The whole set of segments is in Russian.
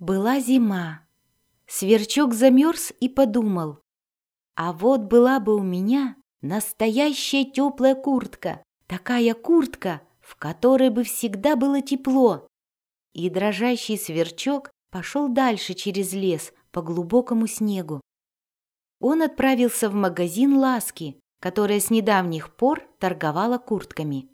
Была зима. Сверчок замерз и подумал, а вот была бы у меня настоящая теплая куртка, такая куртка, в которой бы всегда было тепло. И дрожащий сверчок пошел дальше через лес по глубокому снегу. Он отправился в магазин «Ласки», которая с недавних пор торговала куртками.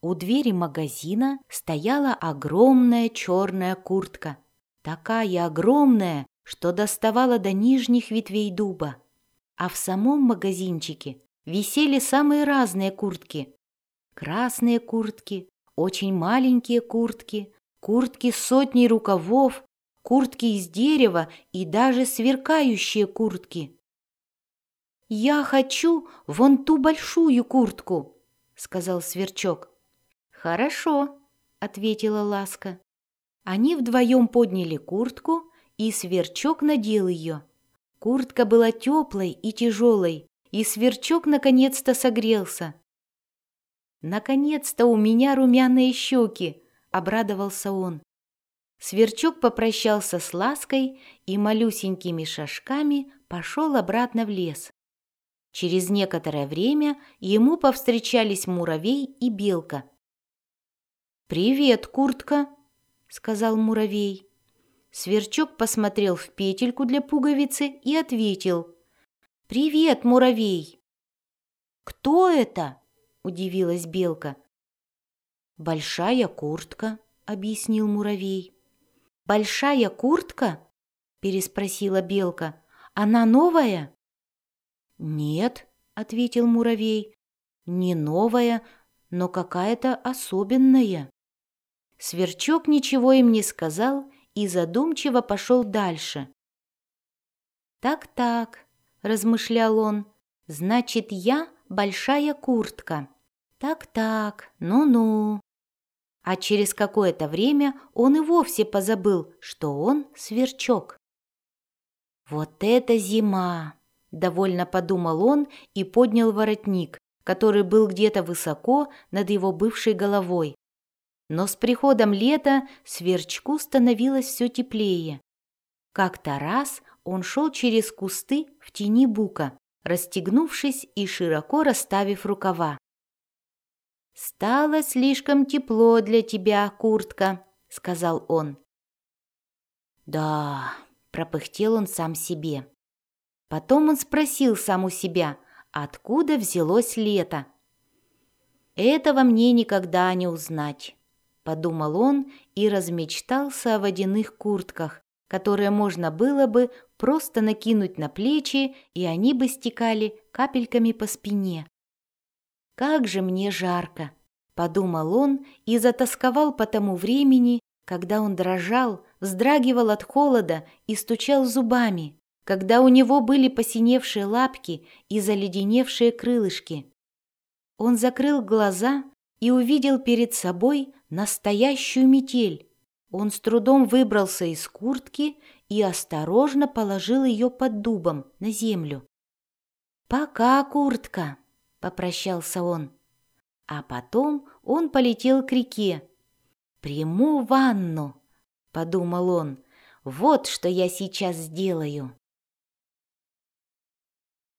У двери магазина стояла огромная черная куртка такая огромная, что доставала до нижних ветвей дуба. А в самом магазинчике висели самые разные куртки. Красные куртки, очень маленькие куртки, куртки с сотней рукавов, куртки из дерева и даже сверкающие куртки. «Я хочу вон ту большую куртку», — сказал Сверчок. «Хорошо», — ответила Ласка. Они вдвоем подняли куртку, и Сверчок надел ее. Куртка была теплой и тяжелой, и Сверчок наконец-то согрелся. «Наконец-то у меня румяные щеки!» — обрадовался он. Сверчок попрощался с лаской и малюсенькими шажками пошел обратно в лес. Через некоторое время ему повстречались муравей и белка. «Привет, куртка!» Сказал муравей. Сверчок посмотрел в петельку для пуговицы и ответил. «Привет, муравей!» «Кто это?» – удивилась белка. «Большая куртка», – объяснил муравей. «Большая куртка?» – переспросила белка. «Она новая?» «Нет», – ответил муравей. «Не новая, но какая-то особенная». Сверчок ничего им не сказал и задумчиво пошел дальше. «Так-так», — размышлял он, — «значит, я большая куртка. Так-так, ну-ну». А через какое-то время он и вовсе позабыл, что он сверчок. «Вот это зима!» — довольно подумал он и поднял воротник, который был где-то высоко над его бывшей головой. Но с приходом лета сверчку становилось все теплее. Как-то раз он шел через кусты в тени бука, расстегнувшись и широко расставив рукава. «Стало слишком тепло для тебя, куртка», — сказал он. «Да», — пропыхтел он сам себе. Потом он спросил сам у себя, откуда взялось лето. «Этого мне никогда не узнать». — подумал он и размечтался о водяных куртках, которые можно было бы просто накинуть на плечи, и они бы стекали капельками по спине. «Как же мне жарко!» — подумал он и затасковал по тому времени, когда он дрожал, вздрагивал от холода и стучал зубами, когда у него были посиневшие лапки и заледеневшие крылышки. Он закрыл глаза и увидел перед собой настоящую метель. Он с трудом выбрался из куртки и осторожно положил ее под дубом на землю. «Пока, куртка!» — попрощался он. А потом он полетел к реке. «Приму ванну!» — подумал он. «Вот что я сейчас сделаю!»